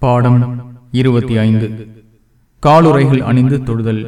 பாடம் இருபத்தி ஐந்து. காலுரைகள் அணிந்து தொடுதல்.